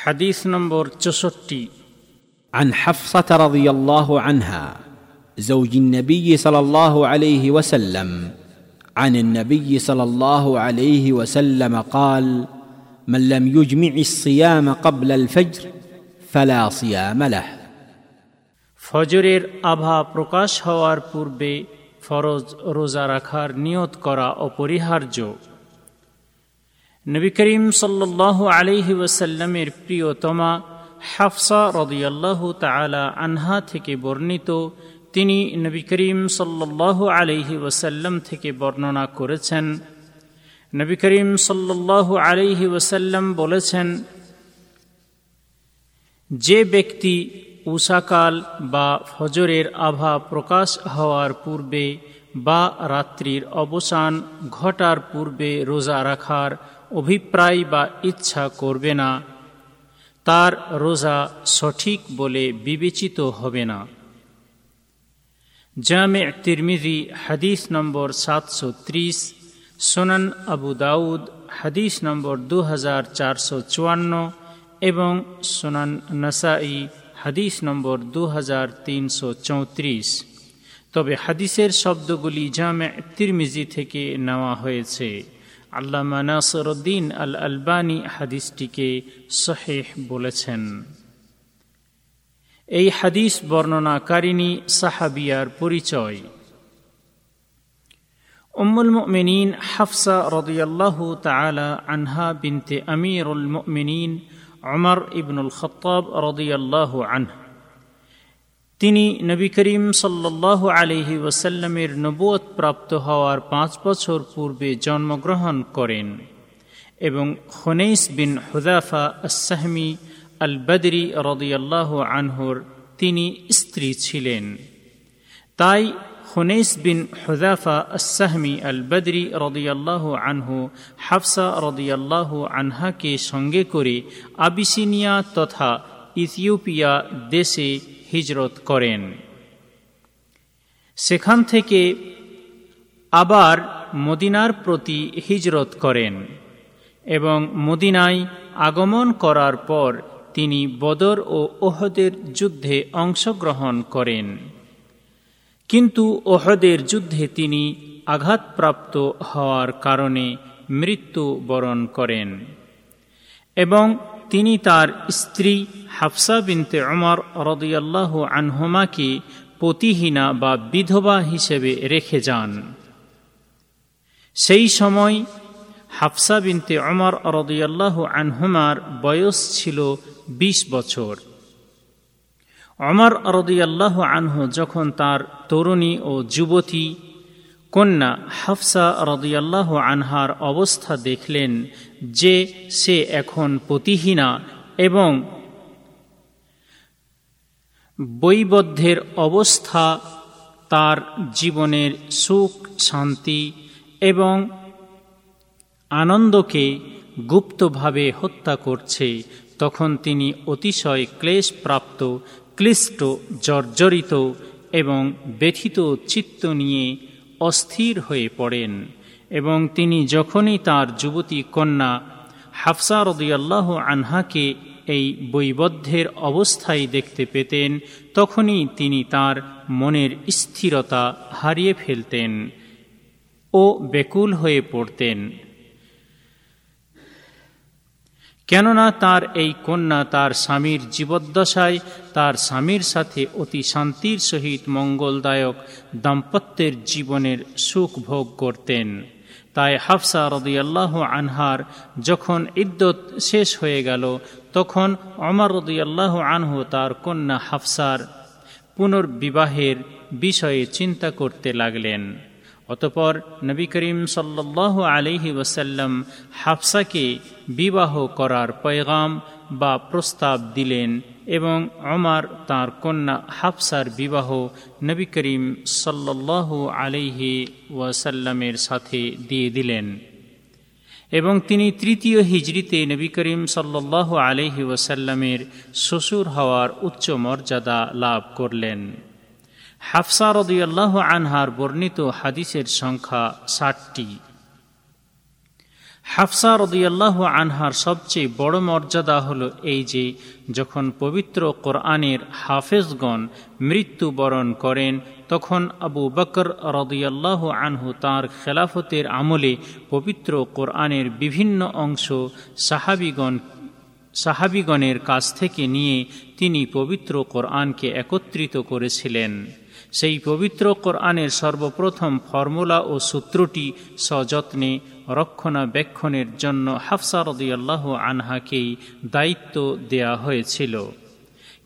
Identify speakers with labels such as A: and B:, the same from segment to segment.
A: হাদিস নম্বর চৌষট্টি
B: عن حفصه رضي الله عنها زوج النبي صلى الله عليه وسلم عن النبي صلى الله عليه وسلم قال من لم يجمع الصيام قبل الفجر فلا صيام له
A: ফজরের আভা প্রকাশ হওয়ার পূর্বে ফরজ রোজা রাখার নিয়ত করা অপরিহার্য নবী করিম সাল্লাহ আলিহি ওয়াসাল্লামের প্রিয়তমা হাফসা রদিয়াল্লাহ তালা আনহা থেকে বর্ণিত। তিনি নবী করিম সাল্লাহ আলিহি ওয়াসাল্লাম থেকে বর্ণনা করেছেন। নবী করিম সাল্লাহ আলিহি ওয়াসাল্লাম বলেছেন, যে ব্যক্তি উষাকাল বা ফজরের আভা প্রকাশ হওয়ার পূর্বে বা রাত্রির অবসান ঘটার পূর্বে রোজা রাখার অভিপ্রায় বা ইচ্ছা করবে না। তার রোজা সঠিক বলে বিবেচিত হবে না। জামে তিরমিজি, হাদিস নম্বর সাতশো ত্রিশ, সোনান আবু দাউদ, হাদিস নম্বর দু হাজার চারশো চুয়ান্ন এবং সোনান নাসাই, হাদিস নম্বর দু হাজার তিনশো চৌত্রিশ। তবে হাদিসের শব্দগুলি জামে তিরমিজি থেকে নেওয়া হয়েছে। আল্লামা নাসরুদ্দিন আল আলবানী হাদিসটিকে শহেহ বলেছেন। এই হাদিস বর্ণনাকারিণী সাহাবিয়ার পরিচয়। উম্মুল মুমিনিন হাফসা রদিয়াল্লাহু তালা আনহা বিনতে আমিরুল মুমিনিন অমর ইবনুল খত্তাব রদিয়াল্লাহু আনহা। তিনি নবী করিম সাল্লাহ আলহি ওসাল্লামের নবুয়ত প্রাপ্ত হওয়ার পাঁচ বছর পূর্বে জন্মগ্রহণ করেন এবং খনেইস বিন হুদাফা আসাহমি আল বদরি রদিয়াল্লাহ আনহুর তিনি স্ত্রী ছিলেন। তাই খুনেইস বিন হুদাফা আসাহমি আল বদরি রদিয়াল্লাহ আনহু হাফসা রদিয়াল্লাহ আনহাকে সঙ্গে করে আবিসিনিয়া তথা ইথিওপিয়া দেশে হিজরত করেন। সেখান থেকে আবার মদিনার প্রতি হিজরত করেন এবং মদিনায় আগমন করার পর তিনি বদর ও ওহদের যুদ্ধে অংশগ্রহণ করেন। কিন্তু ওহদের যুদ্ধে তিনি আঘাতপ্রাপ্ত হওয়ার কারণে মৃত্যু বরণ করেন এবং তিনি তার স্ত্রী হাফসা বিনতে অমর রদিয়াল্লাহ আনহুমাকে পতিহীনা বা বিধবা হিসেবে রেখে যান। সেই সময় হাফসা বিনতে অমর রদিয়াল্লাহ আনহুমার বয়স ছিল ২০ বছর। অমর রদিয়াল্লাহ আনহু যখন তার তরুণী ও যুবতী কন্যা হাফসা রদিয়াল্লাহ আনহার অবস্থা দেখলেন যে সে এখন পতিহীনা এবং বৈবদ্ধের অবস্থা, তার জীবনের সুখ, শান্তি এবং আনন্দকে গুপ্তভাবে হত্যা করছে। তখন তিনি অতিশয় ক্লেশপ্রাপ্ত, ক্লিষ্ট, জর্জরিত এবং ব্যথিত চিত্ত নিয়ে অস্থির হয়ে পড়েন এবং তিনি যখনই তার যুবতী কন্যা হাফসা রদিয়াল্লাহ আনহাকে এই বৈবদ্ধের অবস্থায় দেখতে পেতেন, তখনই তিনি তার মনের স্থিরতা হারিয়ে ফেলতেন ও বেকুল হয়ে পড়তেন। কেননা তার এই কন্যা তার স্বামীর জীবদ্দশায় তার স্বামীর সাথে অতি শান্তির সহিত মঙ্গলদায়ক দাম্পত্যের জীবনের সুখ ভোগ করতেন। তাই হাফসা রদিয়াল্লাহ আনহার যখন ইদ্যত শেষ হয়ে গেল, তখন অমর রদিয়াল্লাহ আনহু তার কন্যা হাফসার পুনর্বিবাহের বিষয়ে চিন্তা করতে লাগলেন। অতপর নবী করিম সাল্লাহ আলিহি ওসাল্লাম হাফসাকে বিবাহ করার পয়গাম বা প্রস্তাব দিলেন এবং অমার তার কন্যা হাফসার বিবাহ নবী করিম সাল্লাহ আলিহি ওয়াসাল্লামের সাথে দিয়ে দিলেন। এবং তিনি তৃতীয় হিজড়িতে নবী করিম সাল্লাহ আলহি ওয়াসাল্লামের শ্বশুর হওয়ার উচ্চ মর্যাদা লাভ করলেন। হাফসা রদিয়াল্লাহ আনহার বর্ণিত হাদিসের সংখ্যা ষাটটি। হাফসা রদিয়াল্লাহ আনহার সবচেয়ে বড় মর্যাদা হল এই যে, যখন পবিত্র কোরআনের হাফেজগণ মৃত্যুবরণ করেন, তখন আবু বকর রদিয়াল্লাহ আনহু তাঁর খেলাফতের আমলে পবিত্র কোরআনের বিভিন্ন অংশ সাহাবিগণ সাহাবিগণের কাছ থেকে নিয়ে তিনি পবিত্র কোরআনকে একত্রিত করেছিলেন। সেই পবিত্র কোরআনের সর্বপ্রথম ফর্মুলা ও সূত্রটি সযত্নে রক্ষণাবেক্ষণের জন্য হাফসা রদিয়াল্লাহ আনহাকেই দায়িত্ব দেয়া হয়েছিল।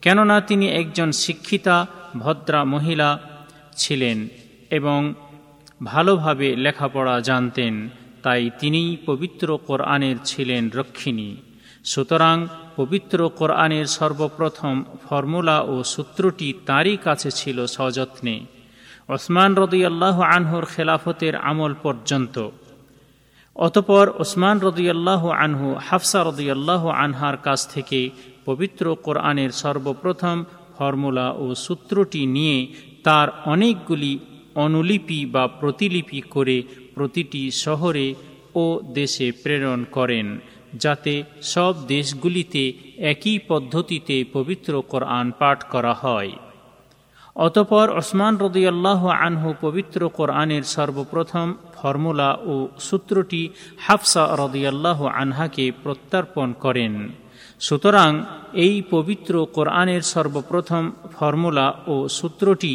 A: কেননা তিনি একজন শিক্ষিতা, ভদ্রা মহিলা ছিলেন এবং ভালোভাবে লেখাপড়া জানতেন, তাই তিনিই পবিত্র কোরআনের ছিলেন রক্ষিণী। সুতরাং পবিত্র কোরআনের সর্বপ্রথম ফর্মুলা ও সূত্রটি তারই কাছে ছিল সযত্নে। ওসমান রদিয়াল্লাহ আনহুর খেলাফতের আমল পর্যন্ত। অতপর ওসমান রদিয়াল্লাহ আনহু হাফসা রদিয়াল্লাহ আনহার কাছ থেকে পবিত্র কোরআনের সর্বপ্রথম ফর্মুলা ও সূত্রটি নিয়ে তার অনেকগুলি অনুলিপি বা প্রতিলিপি করে প্রতিটি শহরে ও দেশে প্রেরণ করেন। যাতে সব দেশগুলিতে একই পদ্ধতিতে পবিত্র কোরআন পাঠ করা হয়। অতপর ওসমান রদিয়াল্লাহ আনহু পবিত্র কোরআনের সর্বপ্রথম ফর্মুলা ও সূত্রটি হাফসা রদিয়াল্লাহ আনহাকে প্রত্যার্পণ করেন। সুতরাং এই পবিত্র কোরআনের সর্বপ্রথম ফর্মুলা ও সূত্রটি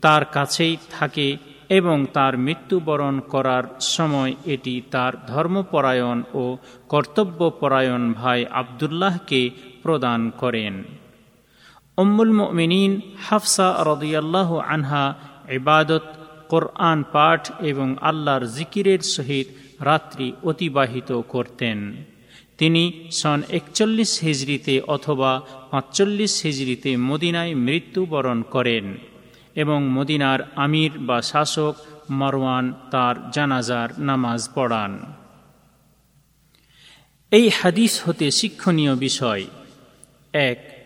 A: তার কাছেই থাকে এবং তার মৃত্যুবরণ করার সময় এটি তার ধর্মপরায়ণ ও কর্তব্যপরায়ণ ভাই আবদুল্লাহকে প্রদান করেন। উম্মুল মিনীন হাফসা রদিয়াল্লাহ আনহা ইবাদত, কোরআন পাঠ এবং আল্লাহর জিকিরের সহিত রাত্রি অতিবাহিত করতেন। তিনি সন একচল্লিশ হিজড়িতে অথবা পাঁচচল্লিশ হিজড়িতে মদিনায় মৃত্যুবরণ করেন। এবং মদিনার আমির বা শাসক মারওয়ান তার জানাজার নামাজ পড়ান। এই হাদিস হতে শিক্ষণীয় বিষয়। এক,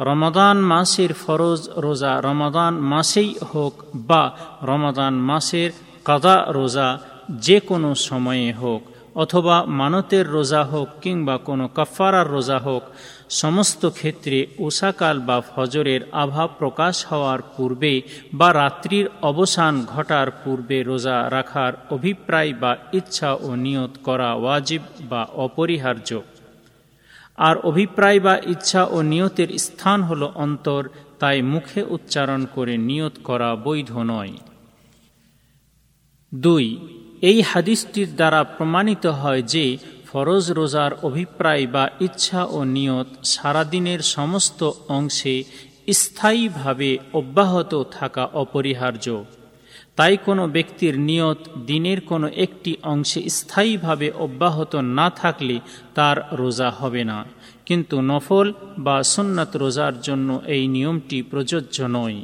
A: রমাদান মাসের ফরজ রোজা রমাদান মাসেই হোক বা রমাদান মাসের কাদা রোজা যে কোনো সময়ে হোক অথবা মানতের রোজা হোক কিংবা কোনো কাফারার রোজা হোক, সমস্ত ক্ষেত্রে উষাকাল বা ফজরের আভা প্রকাশ হওয়ার পূর্বে বা রাত্রির অবসান ঘটার পূর্বে রোজা রাখার অভিপ্রায় বা ইচ্ছা ও নিয়ত করা ওয়াজিব বা অপরিহার্য। আর অভিপ্রায় বা ইচ্ছা ও নিয়তের স্থান হল অন্তর, তাই মুখে উচ্চারণ করে নিয়ত করা বৈধ নয়। দুই এই হাদিসটির দ্বারা প্রমাণিত হয় যে ফরজ রোজার অভিপ্রায় বা ইচ্ছা ও নিয়ত সারাদিনের সমস্ত অংশে স্থায়ীভাবে অব্যাহত থাকা অপরিহার্য। তাই কোনো ব্যক্তির নিয়ত দিনের কোনো একটি অংশে স্থায়ীভাবে অব্যাহত না থাকলে তার রোজা হবে না। কিন্তু নফল বা সুন্নাত রোজার জন্য এই নিয়মটি প্রযোজ্য নয়।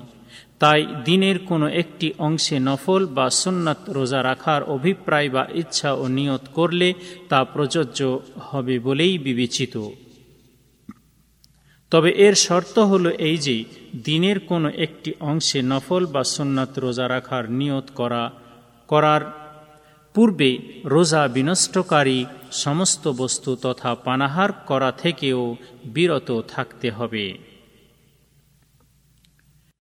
A: তাই দিনের কোনো একটি অংশে নফল বা সুন্নাত রোজা রাখার অভিপ্রায় বা ইচ্ছা ও নিয়ত করলে তা প্রযোজ্য হবে বলেই বিবেচিত। তবে এর শর্ত হল এই যে, দিনের কোনো একটি অংশে নফল বা সুন্নাত রোজা রাখার নিয়ত করা, করার পূর্বে রোজা বিনষ্টকারী সমস্ত বস্তু তথা পানাহার করা থেকেও বিরত থাকতে হবে।